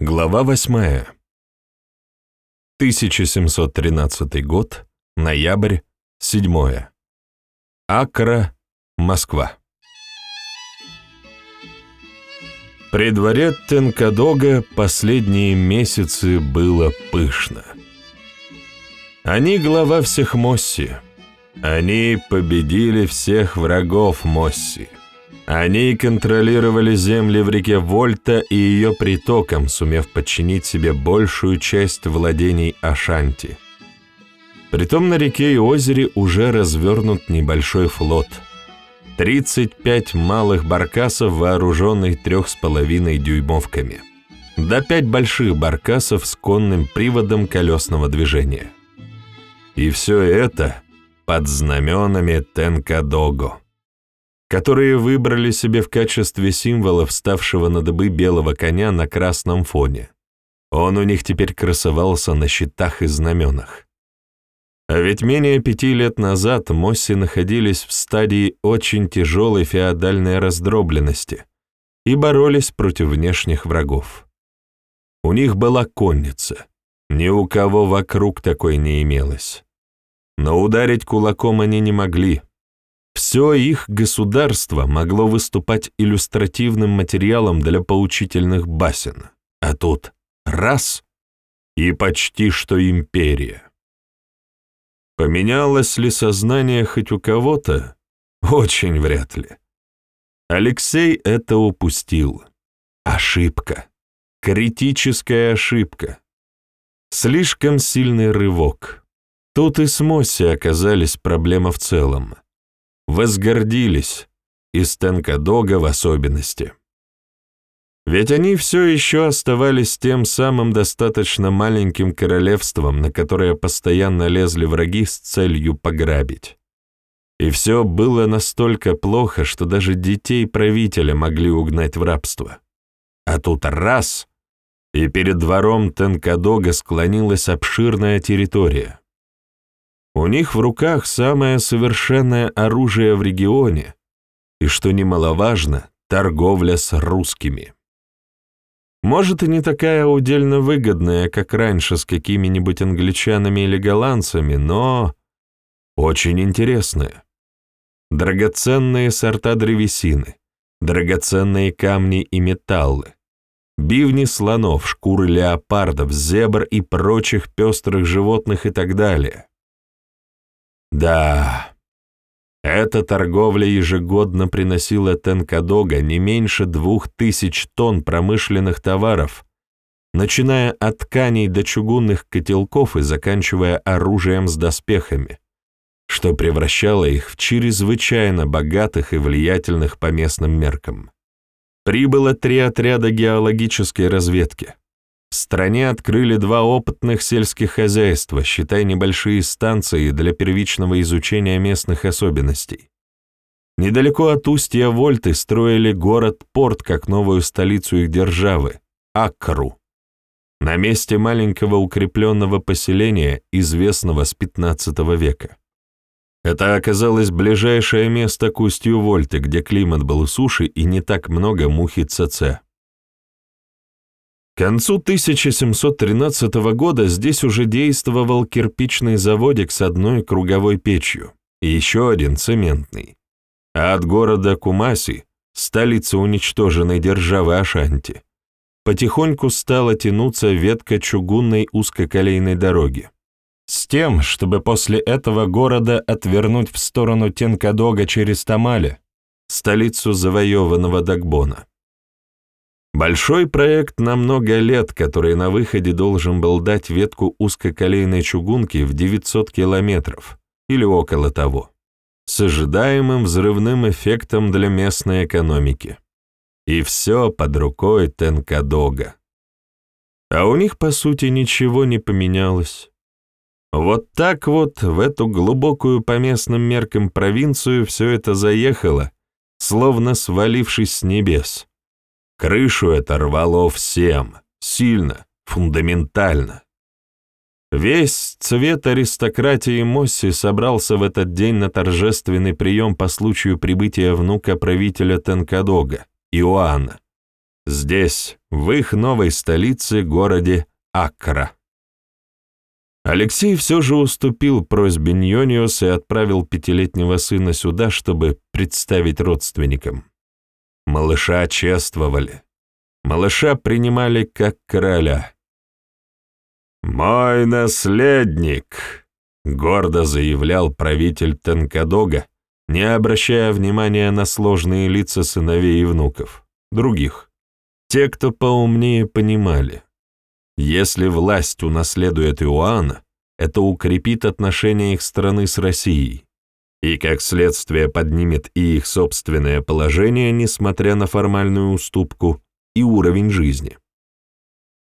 Глава 8. 1713 год, ноябрь, 7. Акра, Москва. При дворе Тенкадога последние месяцы было пышно. Они глава всех Мосси. Они победили всех врагов Мосси. Они контролировали земли в реке Вольта и ее притокам, сумев подчинить себе большую часть владений Ашанти. Притом на реке и озере уже развернут небольшой флот. 35 малых баркасов, вооруженных трех с половиной дюймовками. Да пять больших баркасов с конным приводом колесного движения. И все это под знаменами Тенкадого которые выбрали себе в качестве символа вставшего на дыбы белого коня на красном фоне. Он у них теперь красовался на щитах и знаменах. А ведь менее пяти лет назад Мосси находились в стадии очень тяжелой феодальной раздробленности и боролись против внешних врагов. У них была конница, ни у кого вокруг такой не имелось. Но ударить кулаком они не могли, все их государство могло выступать иллюстративным материалом для поучительных басен, а тут раз — и почти что империя. Поменялось ли сознание хоть у кого-то? Очень вряд ли. Алексей это упустил. Ошибка. Критическая ошибка. Слишком сильный рывок. Тут и с Мосси оказались проблема в целом возгордились, и Стенкадога в особенности. Ведь они все еще оставались тем самым достаточно маленьким королевством, на которое постоянно лезли враги с целью пограбить. И все было настолько плохо, что даже детей правителя могли угнать в рабство. А тут раз — и перед двором Тенкадога склонилась обширная территория. У них в руках самое совершенное оружие в регионе, и, что немаловажно, торговля с русскими. Может, и не такая удельно выгодная, как раньше с какими-нибудь англичанами или голландцами, но очень интересная. Драгоценные сорта древесины, драгоценные камни и металлы, бивни слонов, шкуры леопардов, зебр и прочих пестрых животных и так далее. Да, эта торговля ежегодно приносила Тенкадога не меньше двух тысяч тонн промышленных товаров, начиная от тканей до чугунных котелков и заканчивая оружием с доспехами, что превращало их в чрезвычайно богатых и влиятельных по местным меркам. Прибыло три отряда геологической разведки. В стране открыли два опытных сельских хозяйства, считай небольшие станции для первичного изучения местных особенностей. Недалеко от устья Вольты строили город-порт как новую столицу их державы – Акру. На месте маленького укрепленного поселения, известного с XV века. Это оказалось ближайшее место к устью Вольты, где климат был суше и не так много мухи ЦЦ. К концу 1713 года здесь уже действовал кирпичный заводик с одной круговой печью и еще один цементный. А от города Кумаси, столицы уничтоженной державы Ашанти, потихоньку стала тянуться ветка чугунной узкоколейной дороги. С тем, чтобы после этого города отвернуть в сторону Тенкадога через Тамале, столицу завоеванного Дагбона. Большой проект на много лет, который на выходе должен был дать ветку узкоколейной чугунки в 900 километров или около того, с ожидаемым взрывным эффектом для местной экономики. И все под рукой Тенкадога. А у них, по сути, ничего не поменялось. Вот так вот в эту глубокую по местным меркам провинцию все это заехало, словно свалившись с небес. Крышу это рвало всем, сильно, фундаментально. Весь цвет аристократии Мосси собрался в этот день на торжественный прием по случаю прибытия внука правителя Тенкадога, Иоанна, здесь, в их новой столице, городе Аккра. Алексей все же уступил просьбе Ньониус и отправил пятилетнего сына сюда, чтобы представить родственникам. Малыша чествовали. Малыша принимали как короля. «Мой наследник!» — гордо заявлял правитель Тенкадога, не обращая внимания на сложные лица сыновей и внуков, других. Те, кто поумнее, понимали. Если власть унаследует Иоанна, это укрепит отношения их страны с Россией и, как следствие, поднимет и их собственное положение, несмотря на формальную уступку и уровень жизни.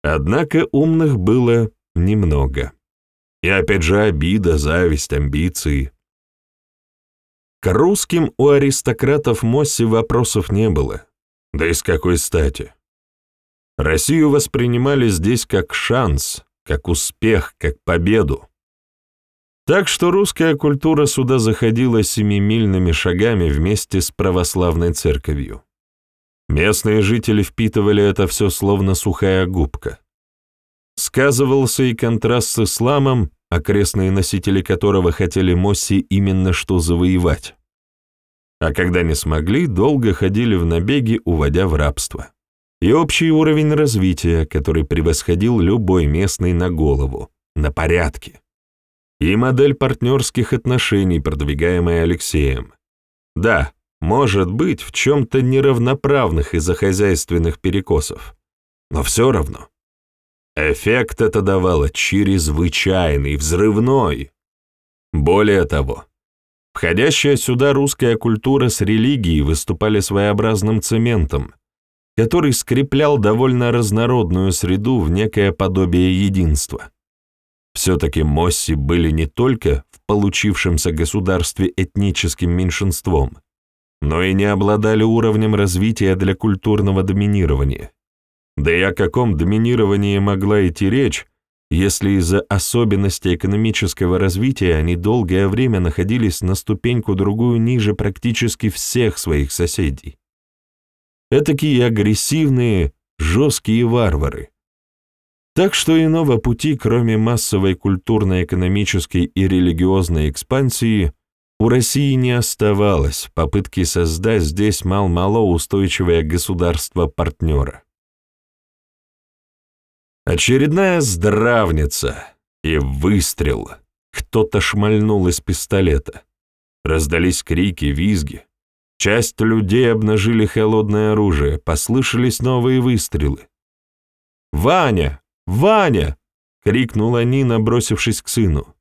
Однако умных было немного. И опять же обида, зависть, амбиции. К русским у аристократов Мосси вопросов не было. Да и с какой стати? Россию воспринимали здесь как шанс, как успех, как победу. Так что русская культура сюда заходила семимильными шагами вместе с православной церковью. Местные жители впитывали это все словно сухая губка. Сказывался и контраст с исламом, окрестные носители которого хотели Мосси именно что завоевать. А когда не смогли, долго ходили в набеги, уводя в рабство. И общий уровень развития, который превосходил любой местный на голову, на порядке и модель партнерских отношений, продвигаемая Алексеем. Да, может быть, в чем-то неравноправных из-за хозяйственных перекосов, но все равно. Эффект это давало чрезвычайный, взрывной. Более того, входящая сюда русская культура с религией выступали своеобразным цементом, который скреплял довольно разнородную среду в некое подобие единства. Все-таки Мосси были не только в получившемся государстве этническим меньшинством, но и не обладали уровнем развития для культурного доминирования. Да и о каком доминировании могла идти речь, если из-за особенностей экономического развития они долгое время находились на ступеньку другую ниже практически всех своих соседей. Этакие агрессивные, жесткие варвары, так что иного пути, кроме массовой культурно-экономической и религиозной экспансии, у России не оставалось попытки создать здесь мал-мало устойчивое государство-партнера. Очередная здравница и выстрел. Кто-то шмальнул из пистолета. Раздались крики, визги. Часть людей обнажили холодное оружие, послышались новые выстрелы. «Ваня! «Ваня!» — крикнула Нина, бросившись к сыну.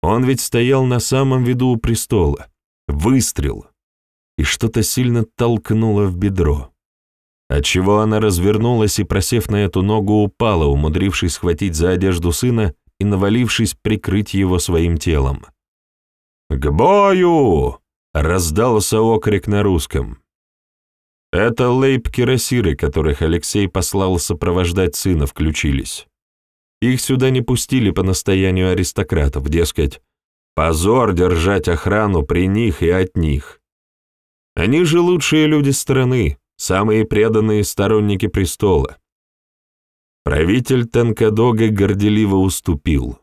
Он ведь стоял на самом виду у престола. Выстрел. И что-то сильно толкнуло в бедро. Отчего она развернулась и, просев на эту ногу, упала, умудрившись схватить за одежду сына и навалившись прикрыть его своим телом. «К бою!» — раздался окрик на русском. Это лейб-кирасиры, которых Алексей послал сопровождать сына, включились. Их сюда не пустили по настоянию аристократов, дескать, позор держать охрану при них и от них. Они же лучшие люди страны, самые преданные сторонники престола. Правитель Танкадога горделиво уступил.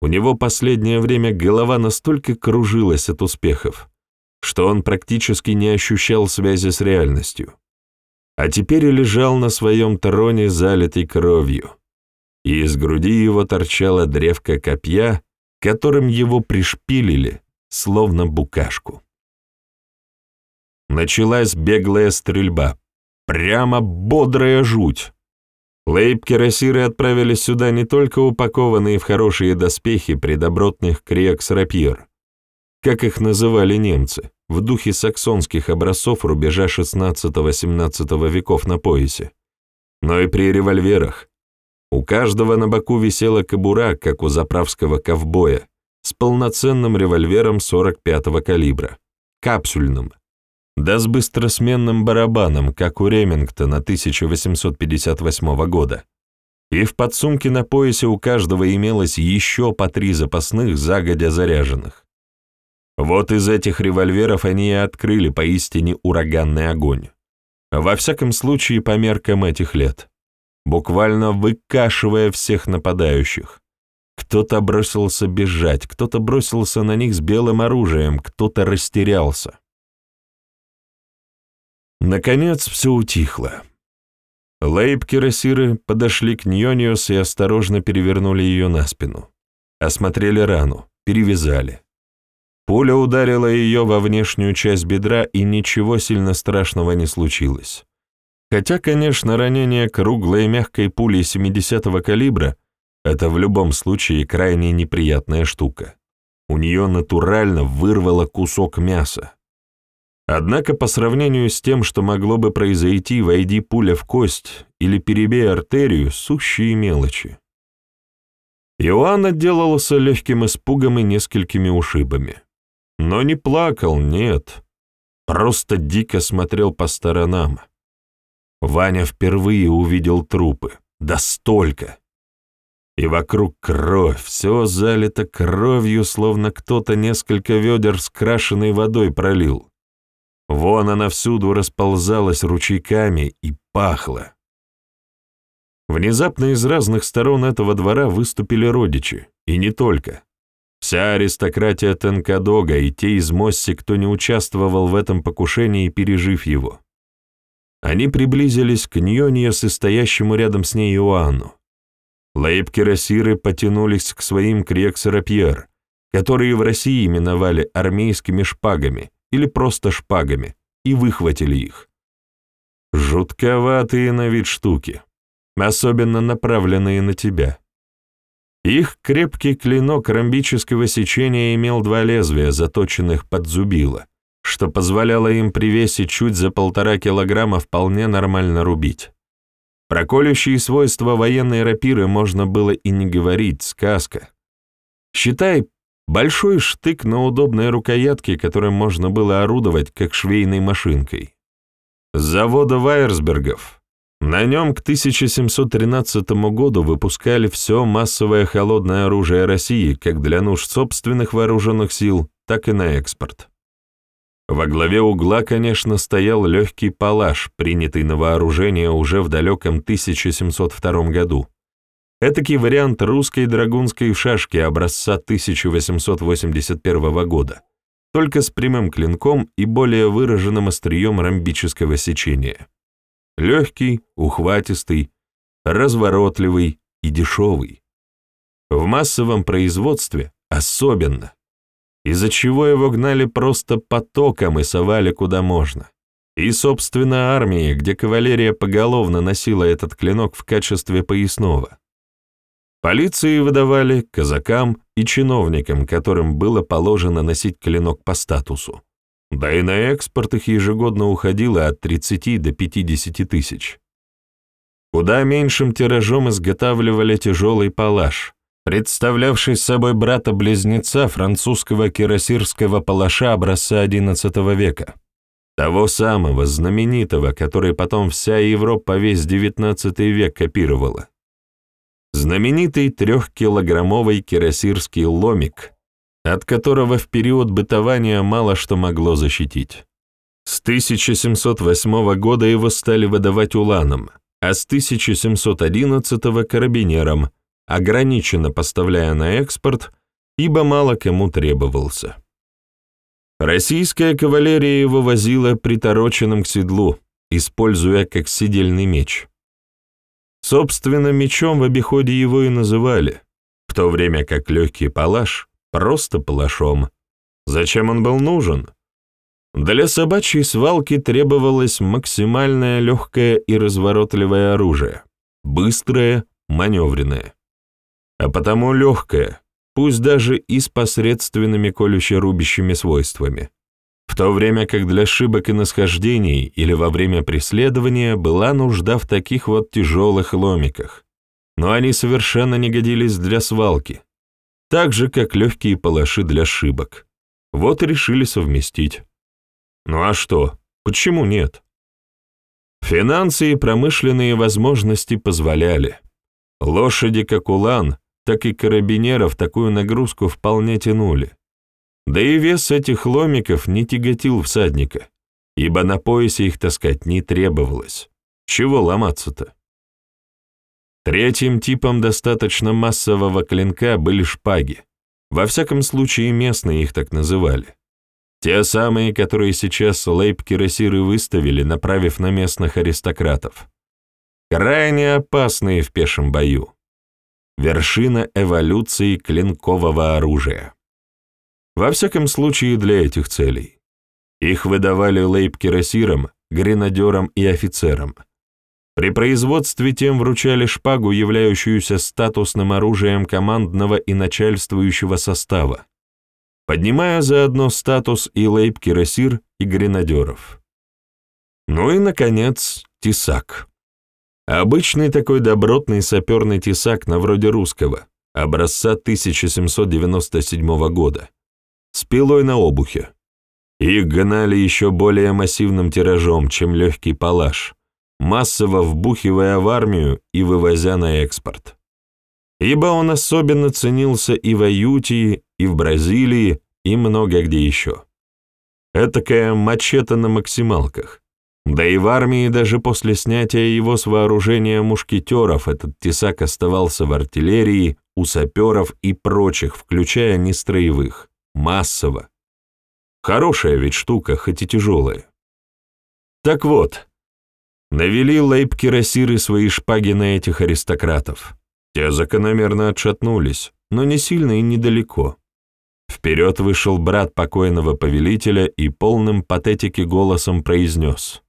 У него последнее время голова настолько кружилась от успехов, что он практически не ощущал связи с реальностью. А теперь лежал на своем троне, залитый кровью, и из груди его торчала древко копья, которым его пришпилили, словно букашку. Началась беглая стрельба, прямо бодрая жуть. Лейб-кирасиры отправились сюда не только упакованные в хорошие доспехи при добротных криекс-рапьер, как их называли немцы, в духе саксонских образцов рубежа XVI-XVII веков на поясе, но и при револьверах. У каждого на боку висела кобура, как у заправского ковбоя, с полноценным револьвером 45-го калибра, капсульным, да с быстросменным барабаном, как у Ремингтона 1858 года. И в подсумке на поясе у каждого имелось еще по три запасных загодя заряженных. Вот из этих револьверов они и открыли поистине ураганный огонь. во всяком случае по меркам этих лет, буквально выкашивая всех нападающих. Кто-то бросился бежать, кто-то бросился на них с белым оружием, кто-то растерялся. Наконец все утихло. Лейб-кирасиры подошли к Ньониус и осторожно перевернули ее на спину. Осмотрели рану, перевязали. Пуля ударила ее во внешнюю часть бедра, и ничего сильно страшного не случилось. Хотя, конечно, ранение круглой мягкой пулей 70-го калибра — это в любом случае крайне неприятная штука. У нее натурально вырвало кусок мяса. Однако по сравнению с тем, что могло бы произойти, войди пуля в кость или перебей артерию, сущие мелочи. Иоанн отделался легким испугом и несколькими ушибами. Но не плакал, нет. Просто дико смотрел по сторонам. Ваня впервые увидел трупы. Да столько! И вокруг кровь, все залито кровью, словно кто-то несколько ведер с крашеной водой пролил. Вон она всюду расползалась ручейками и пахла. Внезапно из разных сторон этого двора выступили родичи, и не только. Вся аристократия Тенкадога и те из Мосси, кто не участвовал в этом покушении, пережив его. Они приблизились к Ньонье, состоящему рядом с ней Иоанну. Лейб-кирасиры потянулись к своим крексерапьер, которые в России именовали армейскими шпагами, или просто шпагами, и выхватили их. Жутковатые на вид штуки, особенно направленные на тебя. Их крепкий клинок ромбического сечения имел два лезвия, заточенных под зубило, что позволяло им при весе чуть за полтора килограмма вполне нормально рубить. Про колющие свойства военной рапиры можно было и не говорить, сказка. Считай, Большой штык на удобной рукоятке, которым можно было орудовать, как швейной машинкой. С завода Вайерсбергов. На нем к 1713 году выпускали все массовое холодное оружие России, как для нужд собственных вооруженных сил, так и на экспорт. Во главе угла, конечно, стоял легкий палаш, принятый на вооружение уже в далеком 1702 году. Этакий вариант русской драгунской шашки образца 1881 года, только с прямым клинком и более выраженным острием ромбического сечения. Легкий, ухватистый, разворотливый и дешевый. В массовом производстве особенно, из-за чего его гнали просто потоком и совали куда можно. И, собственно, армии, где кавалерия поголовно носила этот клинок в качестве поясного. Полиции выдавали казакам и чиновникам, которым было положено носить клинок по статусу. Да и на экспорт их ежегодно уходило от 30 до 50 тысяч. Куда меньшим тиражом изготавливали тяжелый палаш, представлявший собой брата-близнеца французского кирасирского палаша образца XI века. Того самого, знаменитого, который потом вся Европа весь XIX век копировала знаменитый трехкилограммовый кирасирский ломик, от которого в период бытования мало что могло защитить. С 1708 года его стали выдавать уланам, а с 1711 – карабинерам, ограниченно поставляя на экспорт, ибо мало кому требовался. Российская кавалерия его возила притороченным к седлу, используя как сидельный меч. Собственно, мечом в обиходе его и называли, в то время как легкий палаш — просто палашом. Зачем он был нужен? Для собачьей свалки требовалось максимальное легкое и разворотливое оружие, быстрое, маневренное. А потому легкое, пусть даже и с посредственными колюще-рубящими свойствами в то время как для шибок и насхождений или во время преследования была нужда в таких вот тяжелых ломиках, но они совершенно не годились для свалки, так же, как легкие палаши для шибок. Вот и решили совместить. Ну а что, почему нет? Финансы и промышленные возможности позволяли. Лошади как улан, так и карабинеров такую нагрузку вполне тянули. Да и вес этих ломиков не тяготил всадника, ибо на поясе их таскать не требовалось. Чего ломаться-то? Третьим типом достаточно массового клинка были шпаги. Во всяком случае, местные их так называли. Те самые, которые сейчас лейб-кирасиры выставили, направив на местных аристократов. Крайне опасные в пешем бою. Вершина эволюции клинкового оружия. Во всяком случае, для этих целей. Их выдавали лейб-кирасирам, гренадерам и офицерам. При производстве тем вручали шпагу, являющуюся статусным оружием командного и начальствующего состава, поднимая заодно статус и лейб-кирасир, и гренадеров. Ну и, наконец, тесак. Обычный такой добротный саперный тесак на вроде русского, образца 1797 года, с пилой на обухе. Их гнали еще более массивным тиражом, чем легкий палаш, массово вбухивая в армию и вывозя на экспорт ибо он особенно ценился и в Аютии, и в Бразилии, и много где еще. Этакая мачете на максималках. Да и в армии даже после снятия его с вооружения мушкетеров этот тесак оставался в артиллерии, у саперов и прочих, включая нестроевых, массово. Хорошая ведь штука, хоть и тяжелая. Так вот, навели лейб-кирасиры свои шпаги на этих аристократов. Те закономерно отшатнулись, но не сильно и недалеко. Вперед вышел брат покойного повелителя и полным патетики голосом произнес.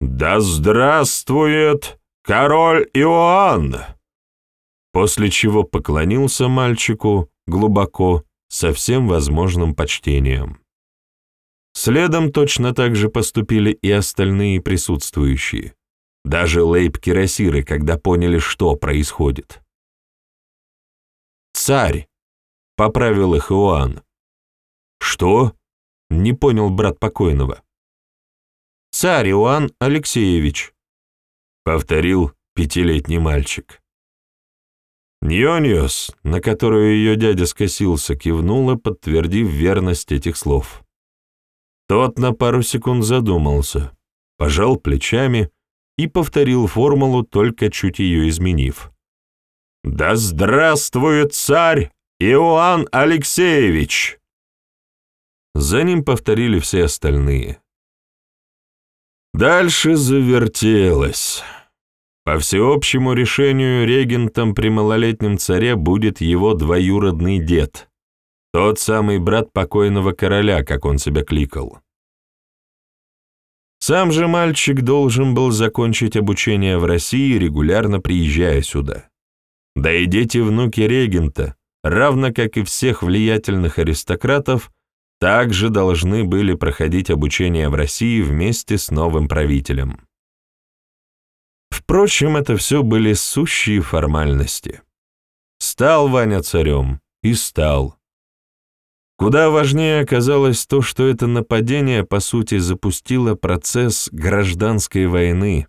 «Да здравствует король Иоанн!» После чего поклонился мальчику глубоко, со всем возможным почтением. Следом точно так же поступили и остальные присутствующие. Даже лейб-кирасиры, когда поняли, что происходит. «Царь!» — поправил их Иоанн. «Что?» — не понял брат покойного. «Царь Иоанн Алексеевич», — повторил пятилетний мальчик. Ньониос, на которую ее дядя скосился, кивнула, подтвердив верность этих слов. Тот на пару секунд задумался, пожал плечами и повторил формулу, только чуть ее изменив. «Да здравствует царь Иоанн Алексеевич!» За ним повторили все остальные. Дальше завертелось. По всеобщему решению регентом при малолетнем царе будет его двоюродный дед, тот самый брат покойного короля, как он себя кликал. Сам же мальчик должен был закончить обучение в России, регулярно приезжая сюда. Да и дети-внуки регента, равно как и всех влиятельных аристократов, также должны были проходить обучение в России вместе с новым правителем. Впрочем, это все были сущие формальности. Стал Ваня царем и стал. Куда важнее оказалось то, что это нападение, по сути, запустило процесс гражданской войны.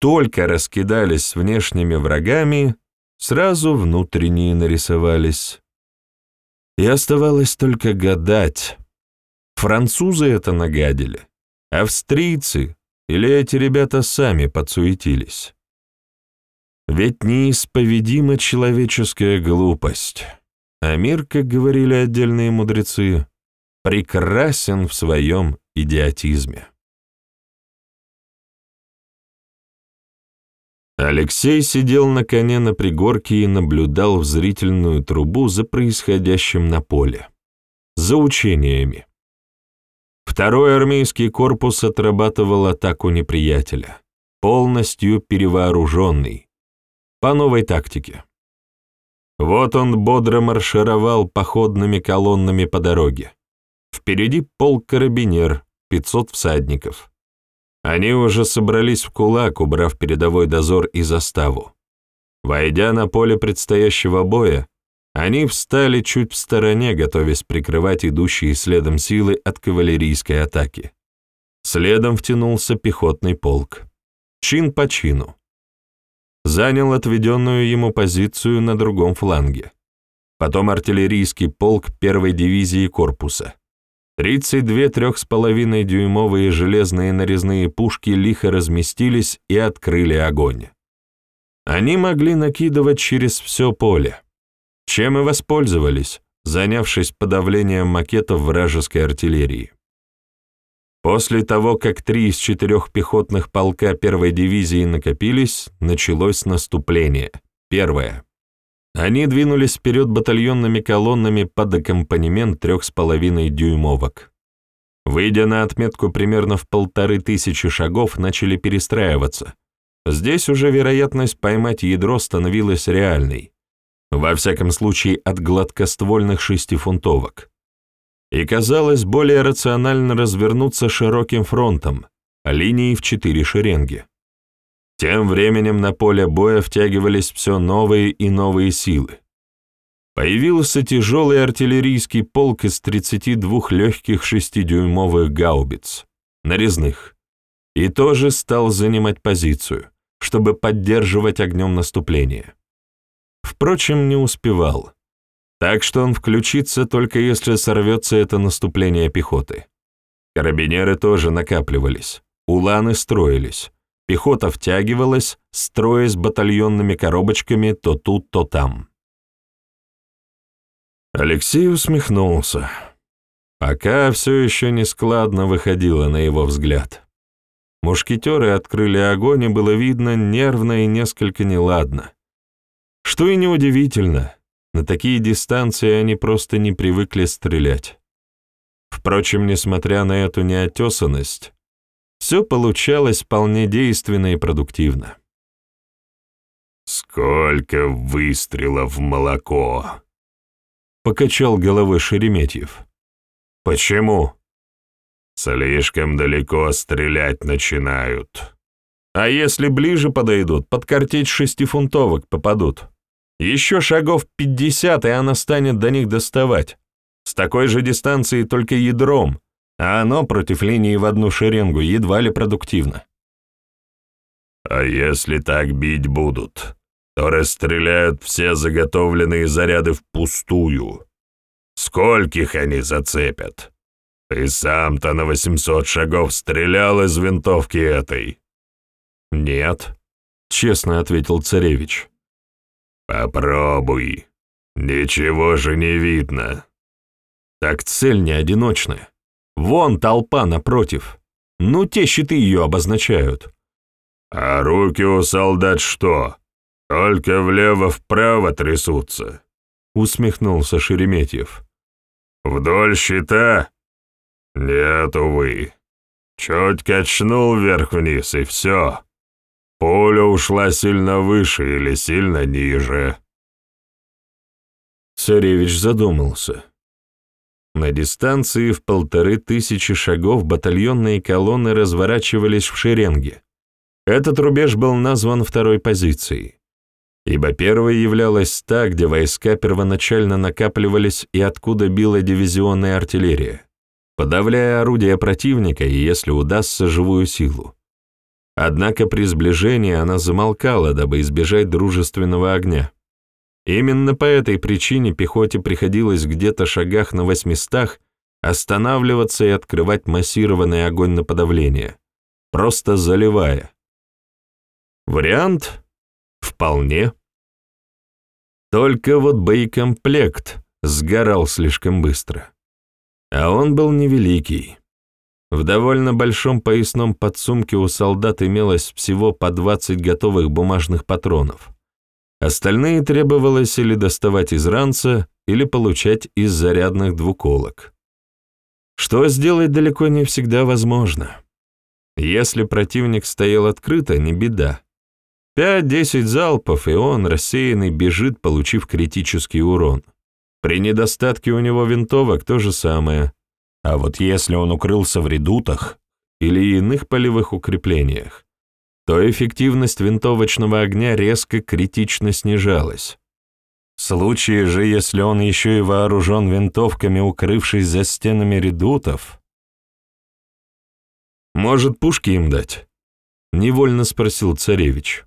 Только раскидались внешними врагами, сразу внутренние нарисовались. И оставалось только гадать, французы это нагадили, австрийцы или эти ребята сами подсуетились. Ведь неисповедима человеческая глупость. А мир, как говорили отдельные мудрецы, прекрасен в своем идиотизме. Алексей сидел на коне на пригорке и наблюдал в зрительную трубу за происходящим на поле, за учениями. Второй армейский корпус отрабатывал атаку неприятеля, полностью перевооруженный, по новой тактике. Вот он бодро маршировал походными колоннами по дороге. Впереди полк карабинер, 500 всадников. Они уже собрались в кулак, убрав передовой дозор и заставу. Войдя на поле предстоящего боя, они встали чуть в стороне, готовясь прикрывать идущие следом силы от кавалерийской атаки. Следом втянулся пехотный полк. Чин по чину занял отведенную ему позицию на другом фланге. Потом артиллерийский полк первой дивизии корпуса. 32 3,5 дюймовые железные нарезные пушки лихо разместились и открыли огонь. Они могли накидывать через все поле, чем и воспользовались, занявшись подавлением макетов вражеской артиллерии. После того, как три из четырех пехотных полка первой дивизии накопились, началось наступление. Первое. Они двинулись вперед батальонными колоннами под аккомпанемент трех с половиной дюймовок. Выйдя на отметку примерно в полторы тысячи шагов, начали перестраиваться. Здесь уже вероятность поймать ядро становилась реальной. Во всяком случае, от гладкоствольных шестифунтовок. И казалось более рационально развернуться широким фронтом, линией в четыре шеренги. Тем временем на поле боя втягивались все новые и новые силы. Появился тяжелый артиллерийский полк из 32 легких шестидюймовых гаубиц, нарезных, и тоже стал занимать позицию, чтобы поддерживать огнем наступление. Впрочем, не успевал, так что он включится только если сорвется это наступление пехоты. Карабинеры тоже накапливались, уланы строились, Пехота втягивалась, строясь батальонными коробочками то тут, то там. Алексей усмехнулся. Пока все еще нескладно выходило на его взгляд. Мушкетеры открыли огонь, и было видно нервно и несколько неладно. Что и неудивительно, на такие дистанции они просто не привыкли стрелять. Впрочем, несмотря на эту неотесанность, все получалось вполне действенно и продуктивно. «Сколько выстрелов в молоко!» — покачал головой Шереметьев. «Почему?» «Слишком далеко стрелять начинают». «А если ближе подойдут, под картечь шестифунтовок попадут. Еще шагов пятьдесят, и она станет до них доставать. С такой же дистанции только ядром, а оно против линии в одну шеренгу едва ли продуктивно. А если так бить будут, то расстреляют все заготовленные заряды впустую. Скольких они зацепят? Ты сам-то на 800 шагов стрелял из винтовки этой? Нет, честно ответил царевич. Попробуй. Ничего же не видно. Так цель не одиночная. Вон толпа напротив. Ну, те щиты ее обозначают. А руки у солдат что? Только влево-вправо трясутся? Усмехнулся Шереметьев. Вдоль щита? Нет, увы. Чуть качнул вверх-вниз, и все. Пуля ушла сильно выше или сильно ниже. Царевич задумался. На дистанции в полторы тысячи шагов батальонные колонны разворачивались в шеренге. Этот рубеж был назван второй позицией, ибо первой являлась та, где войска первоначально накапливались и откуда била дивизионная артиллерия, подавляя орудия противника и, если удастся, живую силу. Однако при сближении она замолкала, дабы избежать дружественного огня. Именно по этой причине пехоте приходилось где-то шагах на восьмистах останавливаться и открывать массированный огонь на подавление, просто заливая. Вариант? Вполне. Только вот боекомплект сгорал слишком быстро. А он был невеликий. В довольно большом поясном подсумке у солдат имелось всего по 20 готовых бумажных патронов. Остальные требовалось или доставать из ранца, или получать из зарядных двуколок. Что сделать далеко не всегда возможно. Если противник стоял открыто, не беда. Пять-десять залпов, и он, рассеянный, бежит, получив критический урон. При недостатке у него винтовок то же самое. А вот если он укрылся в редутах или иных полевых укреплениях, то эффективность винтовочного огня резко критично снижалась. В случае же, если он еще и вооружен винтовками, укрывшись за стенами редутов... «Может, пушки им дать?» — невольно спросил царевич.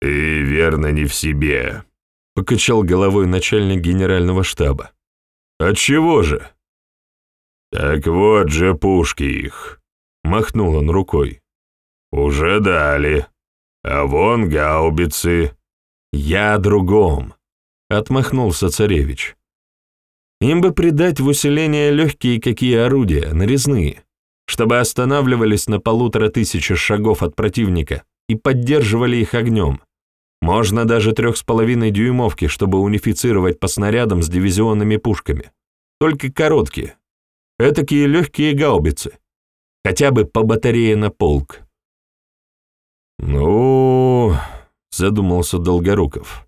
«Ты верно не в себе», — покачал головой начальник генерального штаба. «Отчего же? «Так вот же пушки их», — махнул он рукой. «Уже дали. А вон гаубицы». «Я о другом», — отмахнулся царевич. «Им бы придать в усиление легкие какие орудия, нарезные, чтобы останавливались на полутора тысячи шагов от противника и поддерживали их огнем. Можно даже трех с половиной дюймовки, чтобы унифицировать по снарядам с дивизионными пушками. Только короткие. Этакие легкие гаубицы. Хотя бы по батарее на полк. «Ну...» — задумался Долгоруков.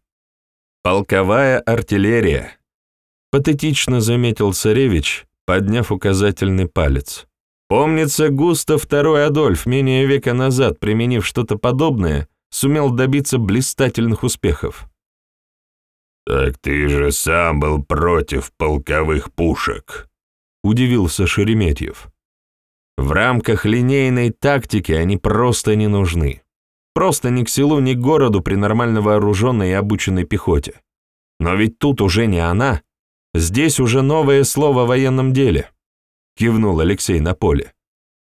«Полковая артиллерия», — патетично заметил царевич, подняв указательный палец. Помнится, Густав II Адольф менее века назад, применив что-то подобное, сумел добиться блистательных успехов. «Так ты же сам был против полковых пушек», — удивился Шереметьев. «В рамках линейной тактики они просто не нужны. Просто ни к селу, ни к городу при нормально вооруженной и обученной пехоте. Но ведь тут уже не она. Здесь уже новое слово в военном деле» кивнул Алексей на поле.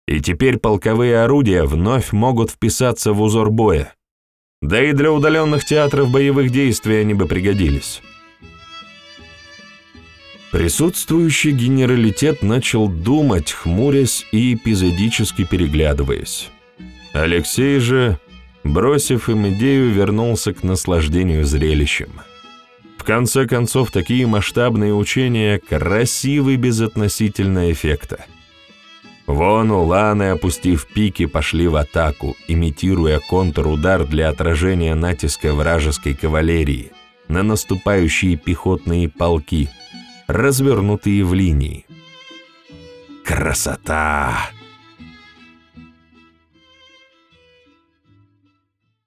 И теперь полковые орудия вновь могут вписаться в узор боя. Да и для удаленных театров боевых действий они бы пригодились. Присутствующий генералитет начал думать, хмурясь и эпизодически переглядываясь. Алексей же, бросив им идею, вернулся к наслаждению зрелищем. В конце концов, такие масштабные учения красивы без относительно эффекта. Вон уланы, опустив пики, пошли в атаку, имитируя контрудар для отражения натиска вражеской кавалерии на наступающие пехотные полки, развернутые в линии. Красота!